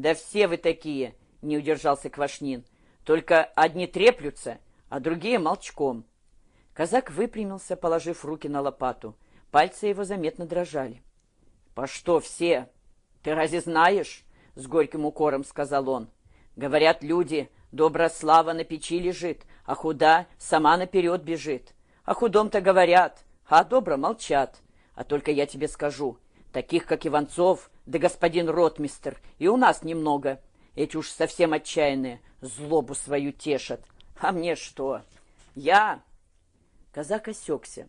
Да все вы такие, не удержался Квашнин. Только одни треплются, а другие молчком. Казак выпрямился, положив руки на лопату. Пальцы его заметно дрожали. — По что все? Ты разве знаешь? — с горьким укором сказал он. — Говорят люди, добрая слава на печи лежит, а худа сама наперед бежит. О худом-то говорят, а о молчат. А только я тебе скажу, таких, как Иванцов, да господин ротмистер, и у нас немного. Эти уж совсем отчаянные, злобу свою тешат. А мне что? Я... Казак осекся.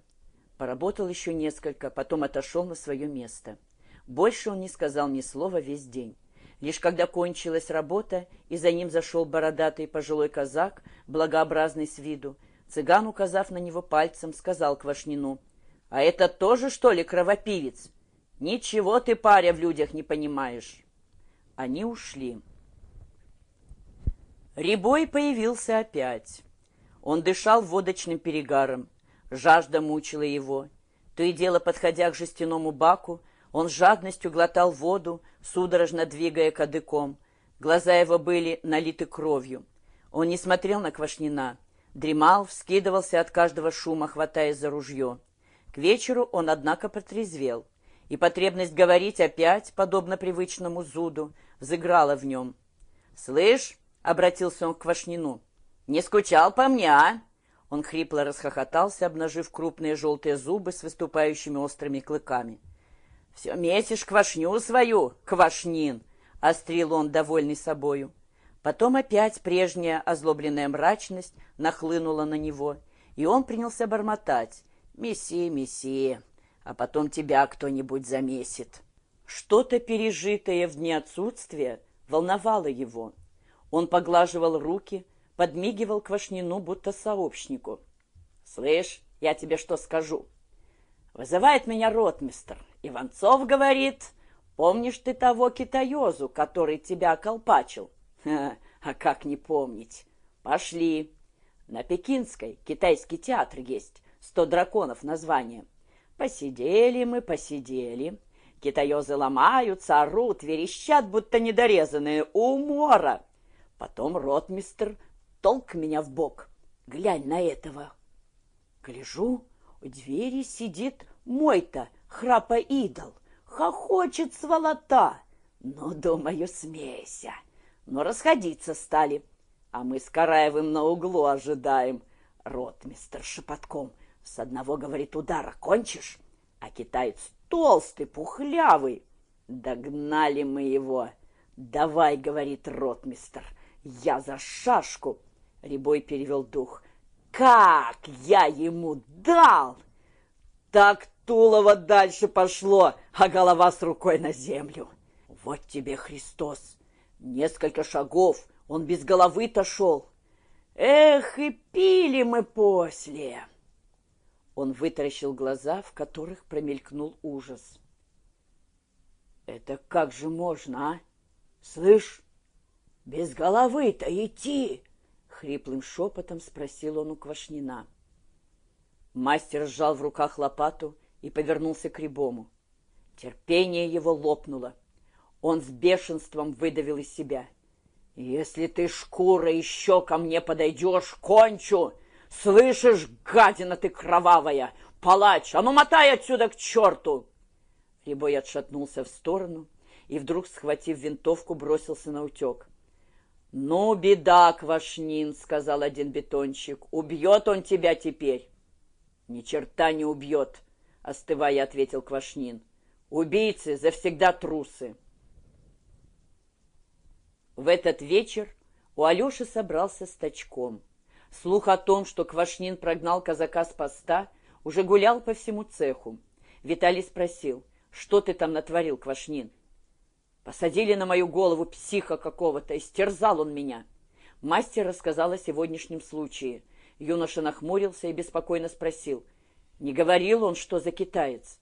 Поработал еще несколько, потом отошел на свое место. Больше он не сказал ни слова весь день. Лишь когда кончилась работа, и за ним зашел бородатый пожилой казак, благообразный с виду, цыган, указав на него пальцем, сказал Квашнину, «А это тоже, что ли, кровопивец? Ничего ты, паря, в людях не понимаешь». Они ушли. Рябой появился опять. Он дышал водочным перегаром. Жажда мучила его. То и дело, подходя к жестяному баку, он с жадностью глотал воду, судорожно двигая кадыком. Глаза его были налиты кровью. Он не смотрел на Квашнина, дремал, вскидывался от каждого шума, хватаясь за ружье. К вечеру он, однако, протрезвел, и потребность говорить опять, подобно привычному зуду, взыграла в нем. «Слышь!» — обратился он к Квашнину. «Не скучал по мне, а?» Он хрипло расхохотался, обнажив крупные желтые зубы с выступающими острыми клыками. «Все месишь квашню свою, квашнин!» — острил он, довольный собою. Потом опять прежняя озлобленная мрачность нахлынула на него, и он принялся бормотать. «Месси, месси, а потом тебя кто-нибудь замесит». Что-то пережитое в дни отсутствия волновало его. Он поглаживал руки, подмигивал Квашнину, будто сообщнику. «Слышь, я тебе что скажу?» «Вызывает меня ротмистр. Иванцов говорит, помнишь ты того китаёзу, который тебя околпачил?» Ха, «А как не помнить? Пошли. На Пекинской китайский театр есть, сто драконов название. Посидели мы, посидели». Китаёзы ломаются, орут, верещат, будто недорезанные, умора. Потом ротмистр толк меня в бок. Глянь на этого. Гляжу, у двери сидит мой-то храпа-идол. Хохочет сволота. Ну, думаю, смейся. Но расходиться стали. А мы с Караевым на углу ожидаем. Ротмистр шепотком. С одного, говорит, удара кончишь? А китаец толстый, пухлявый. Догнали мы его. Давай, говорит ротмистр, я за шашку. Рябой перевел дух. Как я ему дал! Так Тулово дальше пошло, а голова с рукой на землю. Вот тебе Христос! Несколько шагов, он без головы-то шел. Эх, и пили мы после! Он вытаращил глаза, в которых промелькнул ужас. «Это как же можно, а? Слышь, без головы-то идти!» Хриплым шепотом спросил он у Квашнина. Мастер сжал в руках лопату и повернулся к Рябому. Терпение его лопнуло. Он с бешенством выдавил из себя. «Если ты, шкура, еще ко мне подойдешь, кончу! Слышишь, гадина ты кровавая! Палач, а ну мотай отсюда к черту!» Рябой отшатнулся в сторону и вдруг, схватив винтовку, бросился на утек. «Ну, беда, Квашнин», — сказал один бетонщик, — «убьет он тебя теперь». «Ни черта не убьет», — остывая ответил Квашнин. «Убийцы завсегда трусы». В этот вечер у Алеши собрался стачком. Слух о том, что Квашнин прогнал казака с поста, уже гулял по всему цеху. Виталий спросил, что ты там натворил, Квашнин? Посадили на мою голову психа какого-то, истерзал он меня. Мастер рассказал о сегодняшнем случае. Юноша нахмурился и беспокойно спросил. Не говорил он, что за китаец?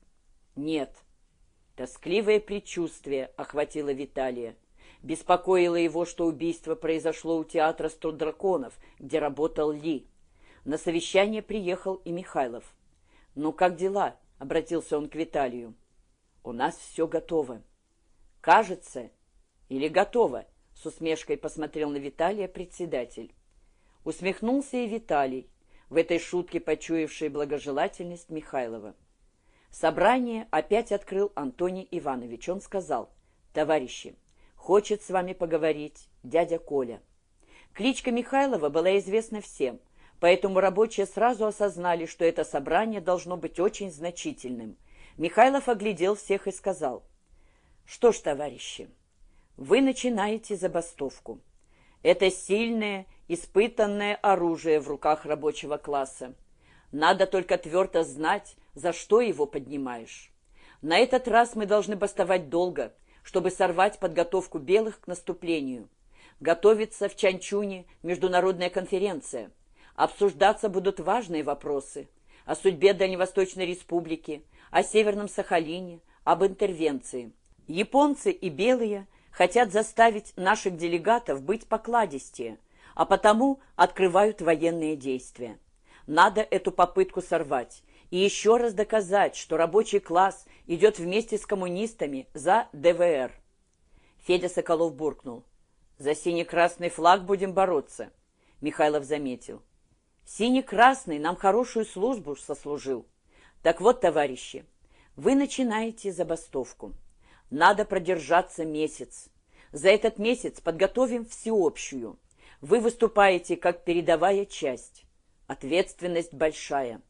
Нет. Тоскливое предчувствие охватило Виталия. Беспокоило его, что убийство произошло у театра «Сто драконов», где работал Ли. На совещание приехал и Михайлов. «Ну, как дела?» — обратился он к Виталию. «У нас все готово. Кажется, Или готово? С усмешкой посмотрел на Виталия председатель. Усмехнулся и Виталий, в этой шутке почуявший благожелательность Михайлова. Собрание опять открыл Антоний Иванович. Он сказал, «Товарищи, хочет с вами поговорить дядя Коля». Кличка Михайлова была известна всем, поэтому рабочие сразу осознали, что это собрание должно быть очень значительным. Михайлов оглядел всех и сказал, «Что ж, товарищи, вы начинаете забастовку. Это сильное, испытанное оружие в руках рабочего класса. Надо только твердо знать, за что его поднимаешь. На этот раз мы должны бастовать долго, чтобы сорвать подготовку белых к наступлению. Готовится в Чанчуне международная конференция. Обсуждаться будут важные вопросы о судьбе Дальневосточной Республики, о Северном Сахалине, об интервенции. Японцы и белые хотят заставить наших делегатов быть покладистее, а потому открывают военные действия. Надо эту попытку сорвать и еще раз доказать, что рабочий класс идет вместе с коммунистами за ДВР. Федя Соколов буркнул. «За синий-красный флаг будем бороться», — Михайлов заметил. «Синий-красный нам хорошую службу сослужил. Так вот, товарищи, вы начинаете забастовку. Надо продержаться месяц. За этот месяц подготовим всеобщую. Вы выступаете как передовая часть. Ответственность большая».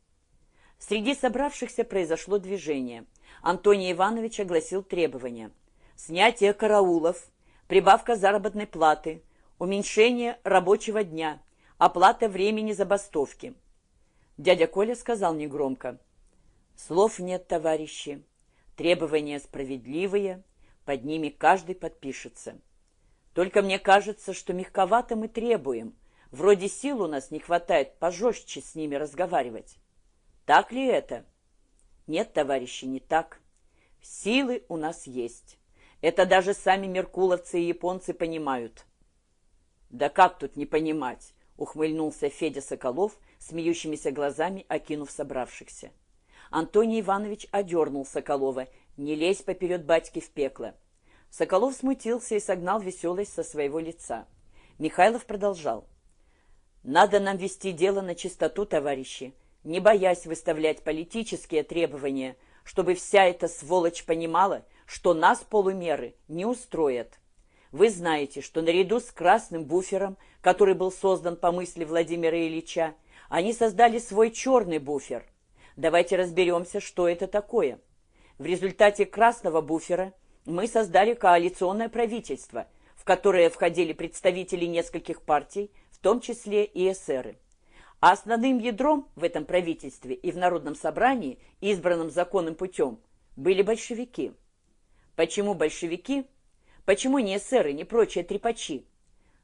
Среди собравшихся произошло движение. Антоний Иванович огласил требования. Снятие караулов, прибавка заработной платы, уменьшение рабочего дня, оплата времени забастовки. Дядя Коля сказал негромко. Слов нет, товарищи. Требования справедливые, под ними каждый подпишется. Только мне кажется, что мягковато мы требуем. Вроде сил у нас не хватает пожестче с ними разговаривать. Так ли это? Нет, товарищи, не так. Силы у нас есть. Это даже сами меркуловцы и японцы понимают. Да как тут не понимать? Ухмыльнулся Федя Соколов, смеющимися глазами окинув собравшихся. Антоний Иванович одернул Соколова. «Не лезь поперед батьки в пекло». Соколов смутился и согнал веселость со своего лица. Михайлов продолжал. «Надо нам вести дело на чистоту, товарищи не боясь выставлять политические требования, чтобы вся эта сволочь понимала, что нас полумеры не устроят. Вы знаете, что наряду с красным буфером, который был создан по мысли Владимира Ильича, они создали свой черный буфер. Давайте разберемся, что это такое. В результате красного буфера мы создали коалиционное правительство, в которое входили представители нескольких партий, в том числе и эсеры. А основным ядром в этом правительстве и в Народном собрании, избранном законным путем, были большевики. Почему большевики? Почему не эсеры, не прочие трепачи?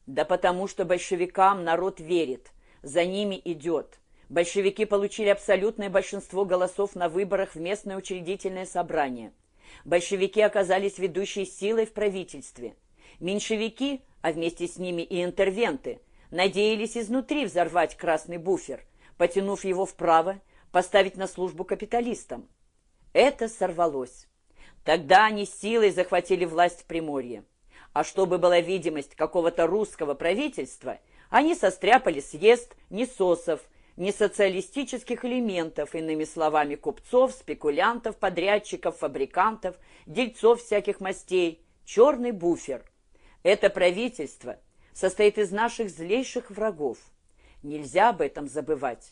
Да потому что большевикам народ верит, за ними идет. Большевики получили абсолютное большинство голосов на выборах в местное учредительное собрание. Большевики оказались ведущей силой в правительстве. Меньшевики, а вместе с ними и интервенты – надеялись изнутри взорвать красный буфер, потянув его вправо, поставить на службу капиталистам. Это сорвалось. Тогда они силой захватили власть в Приморье. А чтобы была видимость какого-то русского правительства, они состряпали съезд ни сосов, ни социалистических элементов, иными словами, купцов, спекулянтов, подрядчиков, фабрикантов, дельцов всяких мастей, черный буфер. Это правительство состоит из наших злейших врагов. Нельзя об этом забывать.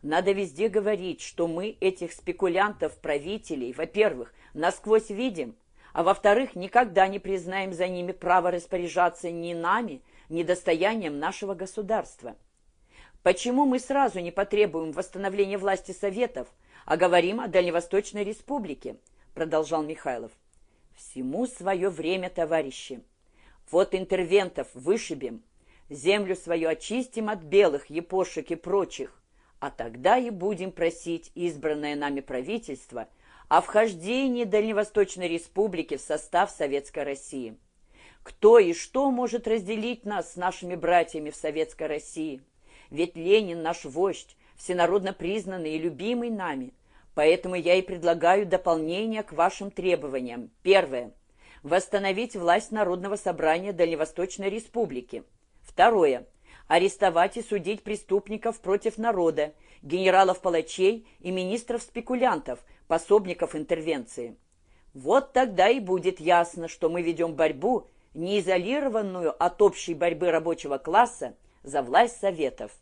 Надо везде говорить, что мы этих спекулянтов-правителей, во-первых, насквозь видим, а во-вторых, никогда не признаем за ними право распоряжаться ни нами, ни достоянием нашего государства. Почему мы сразу не потребуем восстановления власти Советов, а говорим о Дальневосточной Республике? Продолжал Михайлов. Всему свое время, товарищи. Вот интервентов вышибем, землю свою очистим от белых, епошек и прочих, а тогда и будем просить избранное нами правительство о вхождении Дальневосточной Республики в состав Советской России. Кто и что может разделить нас с нашими братьями в Советской России? Ведь Ленин наш вождь, всенародно признанный и любимый нами. Поэтому я и предлагаю дополнение к вашим требованиям. Первое – Восстановить власть Народного собрания Дальневосточной Республики. Второе. Арестовать и судить преступников против народа, генералов-палачей и министров-спекулянтов, пособников интервенции. Вот тогда и будет ясно, что мы ведем борьбу, не изолированную от общей борьбы рабочего класса за власть Советов.